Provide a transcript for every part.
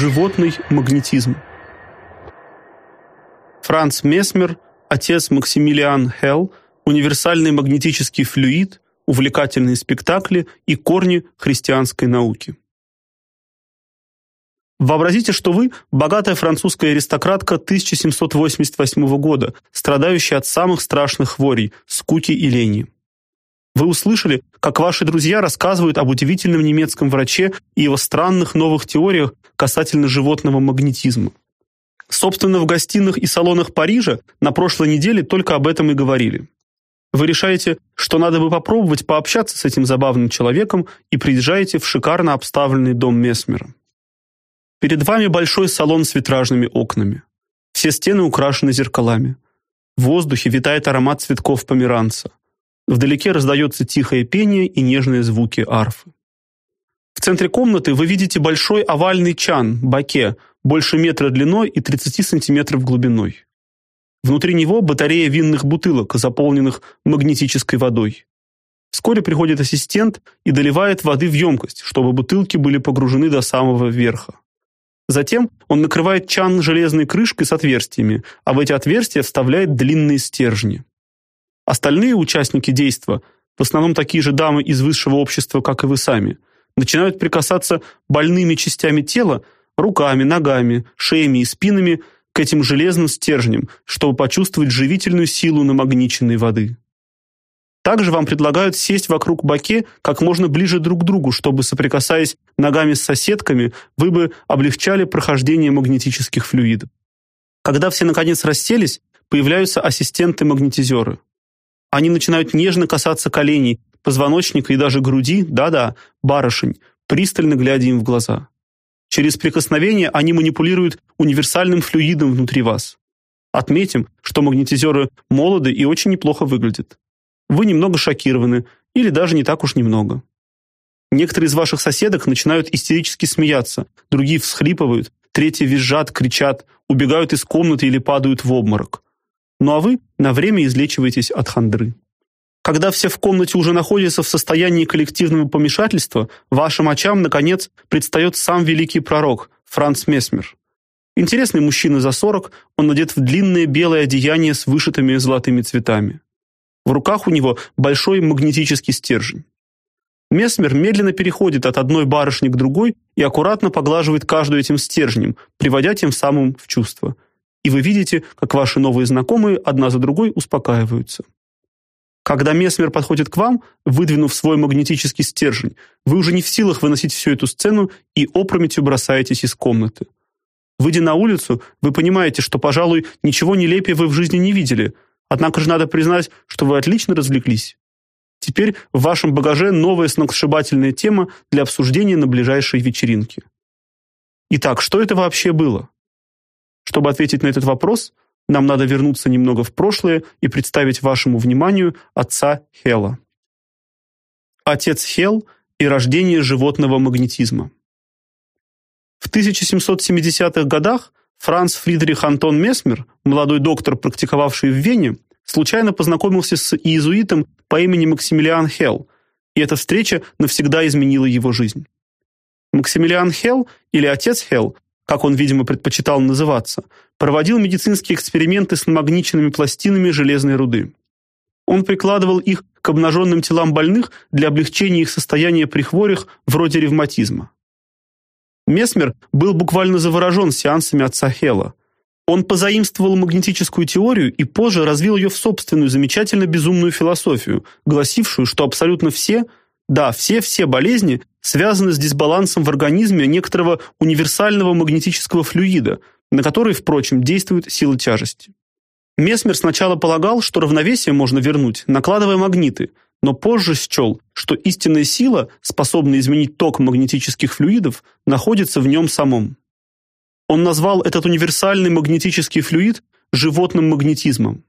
Животный магнетизм. Франц Месмер, отец Максимилиан Хелл, универсальный магнетический флюид, увлекательные спектакли и корни христианской науки. Вообразите, что вы богатая французская аристократка 1788 года, страдающая от самых страшных хворей скуки и лени. Вы услышали, как ваши друзья рассказывают об удивительном немецком враче и его странных новых теориях касательно животного магнетизма. Собственно, в гостиных и салонах Парижа на прошлой неделе только об этом и говорили. Вы решаете, что надо бы попробовать пообщаться с этим забавным человеком и приезжаете в шикарно обставленный дом Месмера. Перед вами большой салон с витражными окнами. Все стены украшены зеркалами. В воздухе витает аромат цветков померанца. Вдалеке раздается тихое пение и нежные звуки арфы. В центре комнаты вы видите большой овальный чан, баке, больше метра длиной и 30 сантиметров глубиной. Внутри него батарея винных бутылок, заполненных магнетической водой. Вскоре приходит ассистент и доливает воды в емкость, чтобы бутылки были погружены до самого верха. Затем он накрывает чан железной крышкой с отверстиями, а в эти отверстия вставляет длинные стержни. Остальные участники действа, в основном такие же дамы из высшего общества, как и вы сами, начинают прикасаться больными частями тела, руками, ногами, шеями и спинами к этим железным стержням, чтобы почувствовать живительную силу намагниченной воды. Также вам предлагают сесть вокруг баке как можно ближе друг к другу, чтобы соприкасаясь ногами с соседками, вы бы облегчали прохождение магнетических флюидов. Когда все наконец расселись, появляются ассистенты-магнетизеры. Они начинают нежно касаться коленей, позвоночника и даже груди, да-да, барышень, пристально глядя им в глаза. Через прикосновение они манипулируют универсальным флюидом внутри вас. Отметим, что магнетизеры молоды и очень неплохо выглядят. Вы немного шокированы, или даже не так уж немного. Некоторые из ваших соседок начинают истерически смеяться, другие всхлипывают, третьи визжат, кричат, убегают из комнаты или падают в обморок. Ну а вы на время излечиваетесь от хандры. Когда все в комнате уже находятся в состоянии коллективного помешательства, вашим очам наконец предстает сам великий пророк Франц Месмер. Интересный мужчина за 40, он одет в длинное белое одеяние с вышитыми золотыми цветами. В руках у него большой магнетический стержень. Месмер медленно переходит от одной барышни к другой и аккуратно поглаживает каждую этим стержнем, приводя тем самым в чувство – и вы видите, как ваши новые знакомые одна за другой успокаиваются. Когда Месмер подходит к вам, выдвинув свой магнетический стержень, вы уже не в силах выносить всю эту сцену и опрометью бросаетесь из комнаты. Выйдя на улицу, вы понимаете, что, пожалуй, ничего нелепее вы в жизни не видели. Однако же надо признать, что вы отлично развлеклись. Теперь в вашем багаже новая сногсшибательная тема для обсуждения на ближайшей вечеринке. Итак, что это вообще было? Чтобы ответить на этот вопрос, нам надо вернуться немного в прошлое и представить вашему вниманию отца Хела. Отец Хел и рождение животного магнетизма. В 1770-х годах Франц Фридрих Антон Месмер, молодой доктор, практиковавший в Вене, случайно познакомился с иезуитом по имени Максимилиан Хел, и эта встреча навсегда изменила его жизнь. Максимилиан Хел или отец Хел как он, видимо, предпочитал называться, проводил медицинские эксперименты с намагниченными пластинами железной руды. Он прикладывал их к обнаженным телам больных для облегчения их состояния при хворях вроде ревматизма. Месмер был буквально заворожен сеансами отца Хела. Он позаимствовал магнетическую теорию и позже развил ее в собственную замечательно безумную философию, гласившую, что абсолютно все, да, все-все болезни связаны с дисбалансом в организме некоторого универсального магнетического флюида, на который, впрочем, действует сила тяжести. Месмер сначала полагал, что равновесие можно вернуть, накладывая магниты, но позже счел, что истинная сила, способная изменить ток магнетических флюидов, находится в нем самом. Он назвал этот универсальный магнетический флюид животным магнетизмом.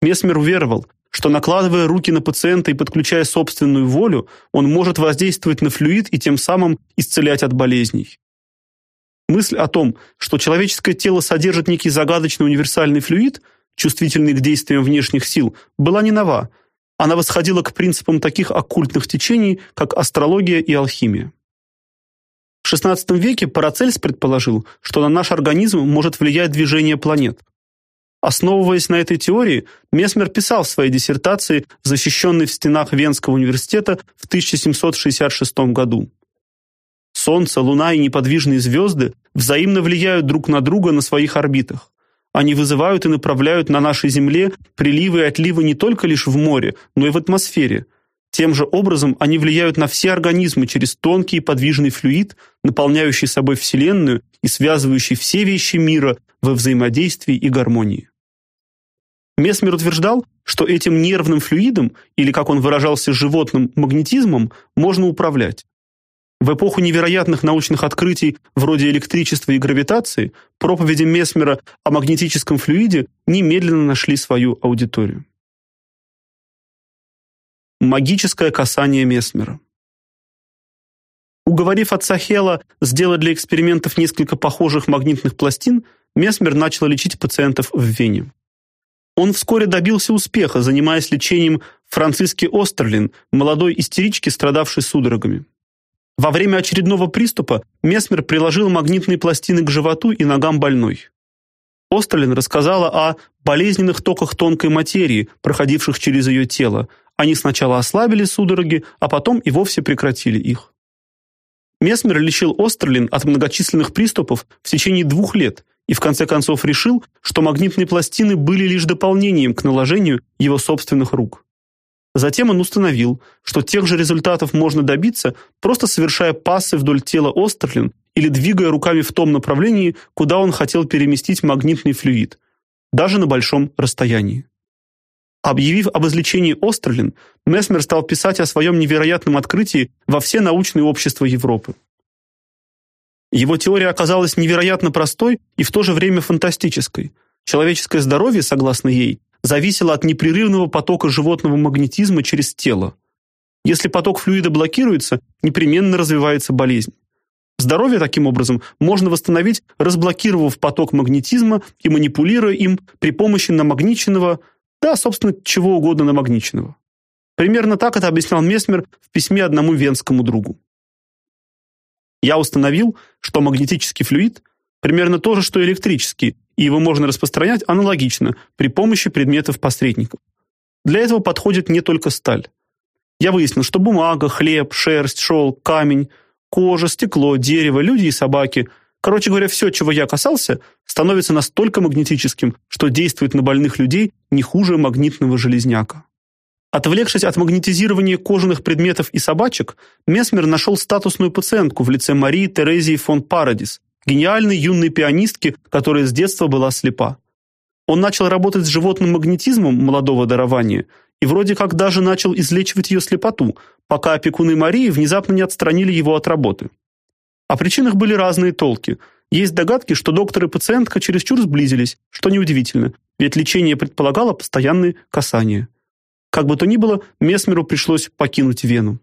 Месмер уверовал, что накладывая руки на пациента и подключая собственную волю, он может воздействовать на флюид и тем самым исцелять от болезней. Мысль о том, что человеческое тело содержит некий загадочный универсальный флюид, чувствительный к действиям внешних сил, была не нова. Она восходила к принципам таких оккультных течений, как астрология и алхимия. В XVI веке Парацельс предположил, что на наш организм может влиять движение планет. Основываясь на этой теории, Месмер писал в своей диссертации, защищенной в стенах Венского университета в 1766 году. Солнце, Луна и неподвижные звезды взаимно влияют друг на друга на своих орбитах. Они вызывают и направляют на нашей Земле приливы и отливы не только лишь в море, но и в атмосфере. Тем же образом они влияют на все организмы через тонкий и подвижный флюид, наполняющий собой Вселенную и связывающий все вещи мира во взаимодействии и гармонии. Месмер утверждал, что этим нервным флюидом, или, как он выражался, животным магнетизмом, можно управлять. В эпоху невероятных научных открытий вроде электричества и гравитации проповеди Месмера о магнетическом флюиде немедленно нашли свою аудиторию. Магическое касание Месмера Уговорив отца Хела сделать для экспериментов несколько похожих магнитных пластин, Месмер начал лечить пациентов в Вене. Он вскоре добился успеха, занимаясь лечением Франциски Остерлин, молодой истерички, страдавшей судорогами. Во время очередного приступа Месмер приложил магнитные пластины к животу и ногам больной. Остерлин рассказала о болезненных токах тонкой материи, проходивших через ее тело. Они сначала ослабили судороги, а потом и вовсе прекратили их. Месмер лечил Остерлин от многочисленных приступов в течение двух лет и в конце концов решил, что магнитные пластины были лишь дополнением к наложению его собственных рук. Затем он установил, что тех же результатов можно добиться, просто совершая пассы вдоль тела Остерлин или двигая руками в том направлении, куда он хотел переместить магнитный флюид, даже на большом расстоянии. Объявив об излечении Остерлин, Месмер стал писать о своем невероятном открытии во все научные общества Европы. Его теория оказалась невероятно простой и в то же время фантастической. Человеческое здоровье, согласно ей, зависело от непрерывного потока животного магнетизма через тело. Если поток флюида блокируется, непременно развивается болезнь. Здоровье таким образом можно восстановить, разблокировав поток магнетизма и манипулируя им при помощи намагниченного, да, собственно, чего угодно намагниченного. Примерно так это объяснял Месмер в письме одному венскому другу. Я установил, что магнетический флюид примерно то же, что электрический, и его можно распространять аналогично при помощи предметов-посредников. Для этого подходит не только сталь. Я выяснил, что бумага, хлеб, шерсть, шелк, камень, кожа, стекло, дерево, люди и собаки, короче говоря, все, чего я касался, становится настолько магнетическим, что действует на больных людей не хуже магнитного железняка. Отвлекшись от магнетизирования кожаных предметов и собачек, Месмер нашел статусную пациентку в лице Марии Терезии фон Парадис, гениальной юной пианистки, которая с детства была слепа. Он начал работать с животным магнетизмом молодого дарования и вроде как даже начал излечивать ее слепоту, пока опекуны Марии внезапно не отстранили его от работы. О причинах были разные толки. Есть догадки, что доктор и пациентка чересчур сблизились, что неудивительно, ведь лечение предполагало постоянные касания. Как бы то ни было, Месмеру пришлось покинуть Вену.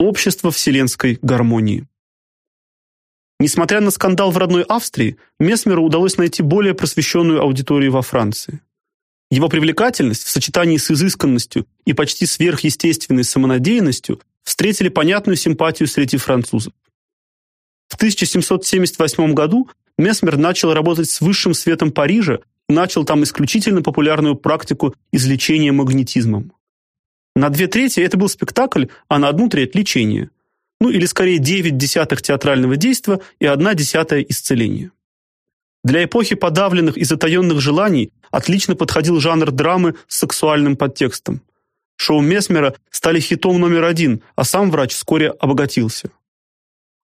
Общество вселенской гармонии. Несмотря на скандал в родной Австрии, Месмеру удалось найти более просвещенную аудиторию во Франции. Его привлекательность в сочетании с изысканностью и почти сверхъестественной самонадеянностью встретили понятную симпатию среди французов. В 1778 году Месмер начал работать с высшим светом Парижа начал там исключительно популярную практику излечения магнетизмом. На две трети это был спектакль, а на одну треть лечение. Ну или скорее девять десятых театрального действа и одна десятая исцеления. Для эпохи подавленных и затаенных желаний отлично подходил жанр драмы с сексуальным подтекстом. Шоу Месмера стали хитом номер один, а сам врач вскоре обогатился.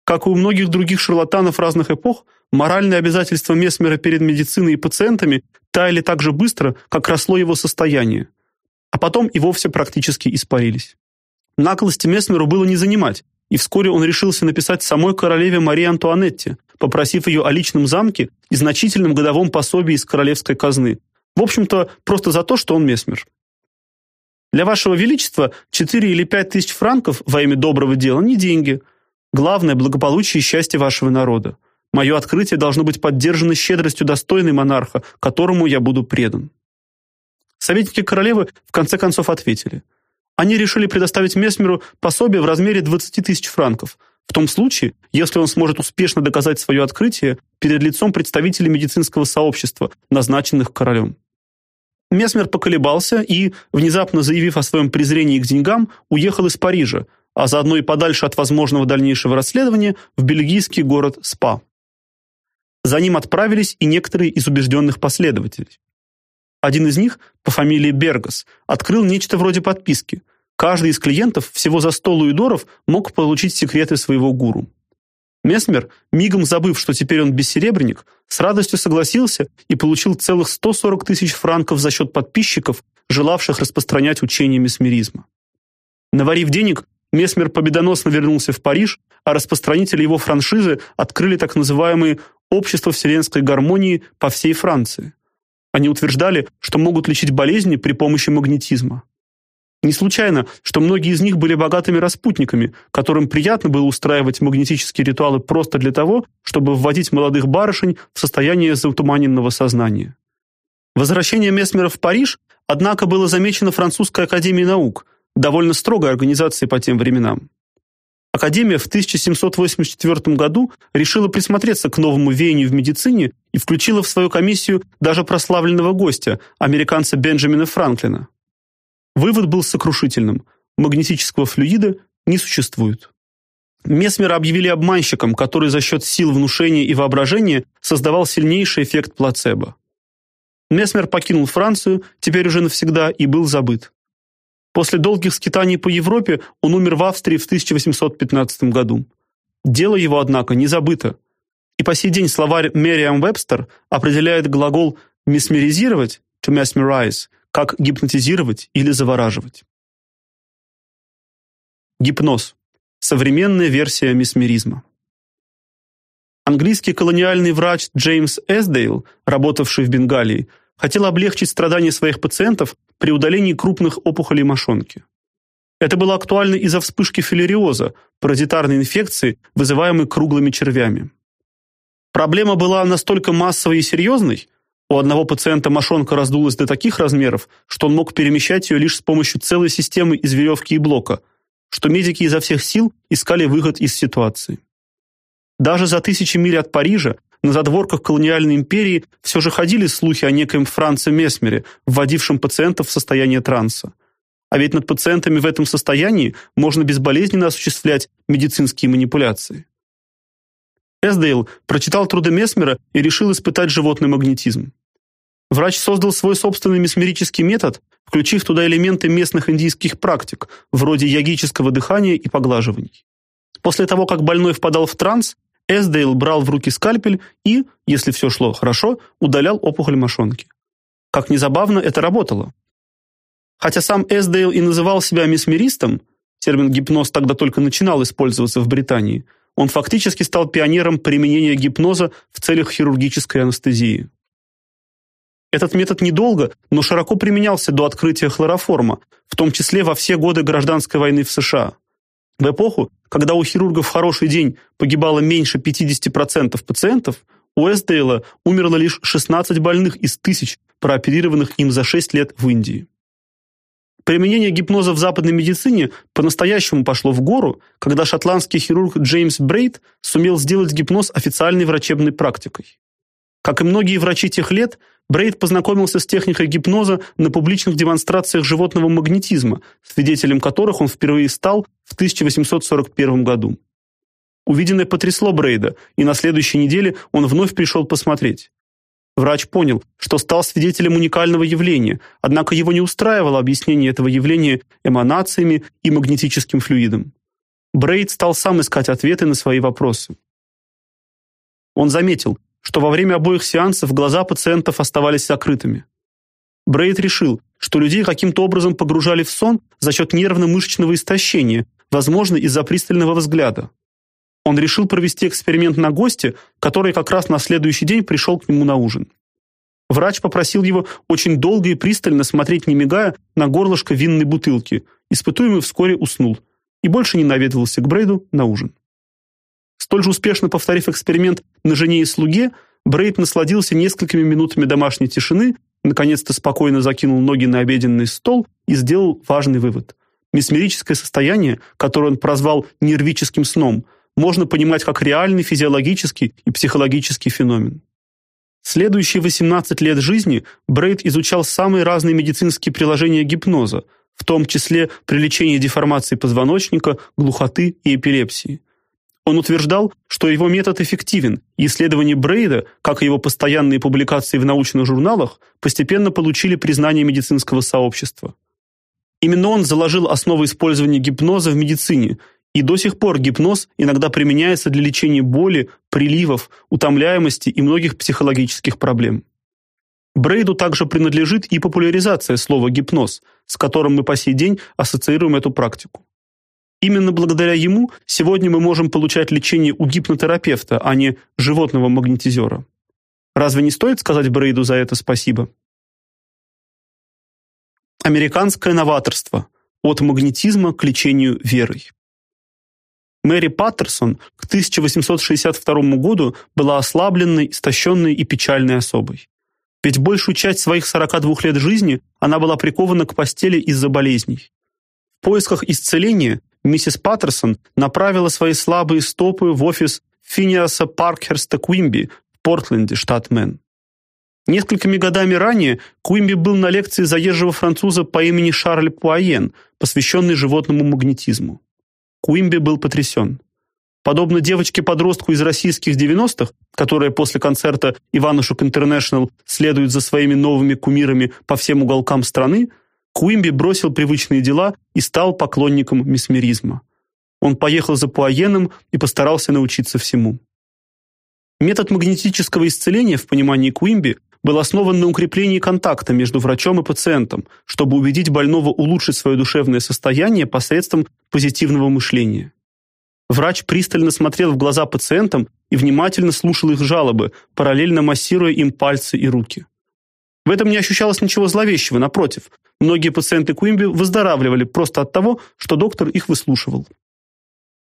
Как и у многих других шарлатанов разных эпох, моральные обязательства Месмера перед медициной и пациентами таяли так же быстро, как росло его состояние, а потом и вовсе практически испарились. Наглости Месмеру было не занимать, и вскоре он решился написать самой королеве Марии Антуанетте, попросив ее о личном замке и значительном годовом пособии из королевской казны. В общем-то, просто за то, что он Месмер. Для вашего величества 4 или 5 тысяч франков во имя доброго дела не деньги – Главное благополучие и счастье вашего народа. Мое открытие должно быть поддержано щедростью достойной монарха, которому я буду предан. Советники королевы в конце концов ответили: Они решили предоставить Месмеру пособие в размере 20 тысяч франков, в том случае, если он сможет успешно доказать свое открытие перед лицом представителей медицинского сообщества, назначенных королем. Месмер поколебался и, внезапно заявив о своем презрении к деньгам, уехал из Парижа, а заодно и подальше от возможного дальнейшего расследования в бельгийский город Спа. За ним отправились и некоторые из убежденных последователей. Один из них, по фамилии Бергас, открыл нечто вроде подписки. Каждый из клиентов всего за 100 луидоров мог получить секреты своего гуру. Месмер, мигом забыв, что теперь он бессеребренник, с радостью согласился и получил целых 140 тысяч франков за счет подписчиков, желавших распространять учение месмеризма. Наварив денег, Месмер победоносно вернулся в Париж, а распространители его франшизы открыли так называемые «Общество вселенской гармонии» по всей Франции. Они утверждали, что могут лечить болезни при помощи магнетизма. Не случайно, что многие из них были богатыми распутниками, которым приятно было устраивать магнетические ритуалы просто для того, чтобы вводить молодых барышень в состояние затуманенного сознания. Возвращение Месмера в Париж, однако, было замечено французской академией наук, довольно строгой организацией по тем временам. Академия в 1784 году решила присмотреться к новому веянию в медицине и включила в свою комиссию даже прославленного гостя, американца Бенджамина Франклина. Вывод был сокрушительным. Магнетического флюида не существует. Месмера объявили обманщиком, который за счет сил внушения и воображения создавал сильнейший эффект плацебо. Месмер покинул Францию, теперь уже навсегда, и был забыт. После долгих скитаний по Европе он умер в Австрии в 1815 году. Дело его, однако, не забыто. И по сей день словарь Merriam-Webster определяет глагол месмеризировать to mesmerize как гипнотизировать или завораживать. Гипноз. Современная версия месмеризма. Английский колониальный врач Джеймс Эсдейл, работавший в Бенгалии, хотел облегчить страдания своих пациентов при удалении крупных опухолей мошонки. Это было актуально из-за вспышки филариоза, паразитарной инфекции, вызываемой круглыми червями. Проблема была настолько массовой и серьезной, у одного пациента мошонка раздулась до таких размеров, что он мог перемещать ее лишь с помощью целой системы из веревки и блока, что медики изо всех сил искали выход из ситуации. Даже за тысячи миль от Парижа на задворках колониальной империи все же ходили слухи о некоем Франце Месмере, вводившем пациентов в состояние транса. А ведь над пациентами в этом состоянии можно безболезненно осуществлять медицинские манипуляции. Эсдейл прочитал труды Месмера и решил испытать животный магнетизм. Врач создал свой собственный месмерический метод, включив туда элементы местных индийских практик, вроде йогического дыхания и поглаживаний. После того, как больной впадал в транс, Эсдейл брал в руки скальпель и, если все шло хорошо, удалял опухоль мошонки. Как ни забавно, это работало. Хотя сам Эсдейл и называл себя месмеристом, термин гипноз тогда только начинал использоваться в Британии – он фактически стал пионером применения гипноза в целях хирургической анестезии. Этот метод недолго, но широко применялся до открытия хлороформа, в том числе во все годы гражданской войны в США. В эпоху, когда у хирургов в хороший день погибало меньше 50% пациентов, у Эсдейла умерло лишь 16 больных из тысяч, прооперированных им за 6 лет в Индии. Применение гипноза в западной медицине по-настоящему пошло в гору, когда шотландский хирург Джеймс Брейд сумел сделать гипноз официальной врачебной практикой. Как и многие врачи тех лет, Брейд познакомился с техникой гипноза на публичных демонстрациях животного магнетизма, свидетелем которых он впервые стал в 1841 году. Увиденное потрясло Брейда, и на следующей неделе он вновь пришел посмотреть. Врач понял, что стал свидетелем уникального явления, однако его не устраивало объяснение этого явления эманациями и магнетическим флюидом. Брейд стал сам искать ответы на свои вопросы. Он заметил, что во время обоих сеансов глаза пациентов оставались закрытыми. Брейд решил, что людей каким-то образом погружали в сон за счет нервно-мышечного истощения, возможно, из-за пристального взгляда. Он решил провести эксперимент на госте, который как раз на следующий день пришел к нему на ужин. Врач попросил его очень долго и пристально смотреть, не мигая, на горлышко винной бутылки. Испытуемый вскоре уснул и больше не наведывался к Брейду на ужин. Столь же успешно повторив эксперимент на жене и слуге, Брейд насладился несколькими минутами домашней тишины, наконец-то спокойно закинул ноги на обеденный стол и сделал важный вывод. Месмерическое состояние, которое он прозвал нервическим сном, можно понимать как реальный физиологический и психологический феномен. Следующие 18 лет жизни Брейд изучал самые разные медицинские приложения гипноза, в том числе при лечении деформации позвоночника, глухоты и эпилепсии. Он утверждал, что его метод эффективен, и исследования Брейда, как и его постоянные публикации в научных журналах, постепенно получили признание медицинского сообщества. Именно он заложил основы использования гипноза в медицине, и до сих пор гипноз иногда применяется для лечения боли, приливов, утомляемости и многих психологических проблем. Брейду также принадлежит и популяризация слова гипноз, с которым мы по сей день ассоциируем эту практику. Именно благодаря ему сегодня мы можем получать лечение у гипнотерапевта, а не животного магнетизера. Разве не стоит сказать Брейду за это спасибо? Американское новаторство от магнетизма к лечению верой. Мэри Паттерсон к 1862 году была ослабленной, истощенной и печальной особой. Ведь большую часть своих 42 лет жизни она была прикована к постели из-за болезней. В поисках исцеления миссис Паттерсон направила свои слабые стопы в офис Финиаса Паркхерста Куимби в Портленде, штат Мэн. Несколькими годами ранее Куимби был на лекции заезжего француза по имени Шарль Пуаен, посвященной животному магнетизму. Куимби был потрясен. Подобно девочке-подростку из российских 90-х, которая после концерта Иванушек International следует за своими новыми кумирами по всем уголкам страны, Куимби бросил привычные дела и стал поклонником месмеризма. Он поехал за Пуаеном и постарался научиться всему. Метод магнетического исцеления в понимании Куимби был основан на укреплении контакта между врачом и пациентом, чтобы убедить больного улучшить свое душевное состояние посредством позитивного мышления. Врач пристально смотрел в глаза пациентам и внимательно слушал их жалобы, параллельно массируя им пальцы и руки. В этом не ощущалось ничего зловещего, напротив. Многие пациенты Куимби выздоравливали просто от того, что доктор их выслушивал.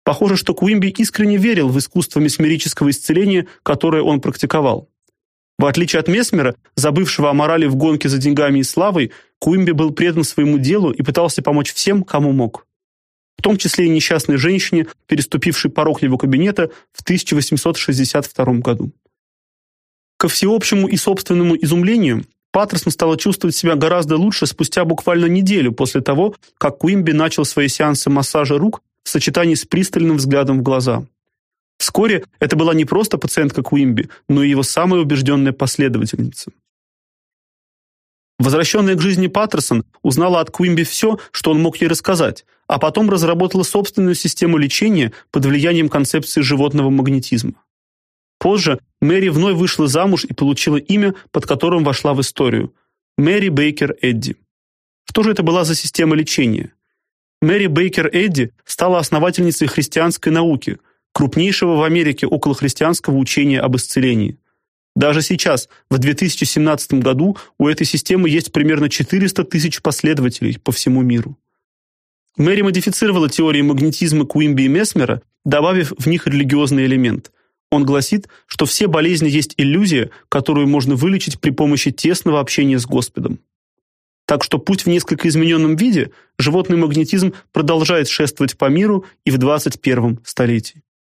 Похоже, что Куимби искренне верил в искусство месмерического исцеления, которое он практиковал. В отличие от Месмера, забывшего о морали в гонке за деньгами и славой, Куимби был предан своему делу и пытался помочь всем, кому мог. В том числе и несчастной женщине, переступившей порог его кабинета в 1862 году. Ко всеобщему и собственному изумлению, Паттерсон стала чувствовать себя гораздо лучше спустя буквально неделю после того, как Куимби начал свои сеансы массажа рук в сочетании с пристальным взглядом в глаза. Вскоре это была не просто пациентка Куимби, но и его самая убежденная последовательница. Возвращенная к жизни Паттерсон узнала от Куимби все, что он мог ей рассказать, а потом разработала собственную систему лечения под влиянием концепции животного магнетизма. Позже Мэри вновь вышла замуж и получила имя, под которым вошла в историю Мэри Бейкер Эдди. Что же это была за система лечения? Мэри Бейкер Эдди стала основательницей христианской науки, крупнейшего в Америке околохристианского учения об исцелении. Даже сейчас, в 2017 году, у этой системы есть примерно 400 тысяч последователей по всему миру. Мэри модифицировала теории магнетизма Куимби и Месмера, добавив в них религиозный элемент. Он гласит, что все болезни есть иллюзия, которую можно вылечить при помощи тесного общения с Господом. Так что путь в несколько измененном виде животный магнетизм продолжает шествовать по миру и в 21 столетии.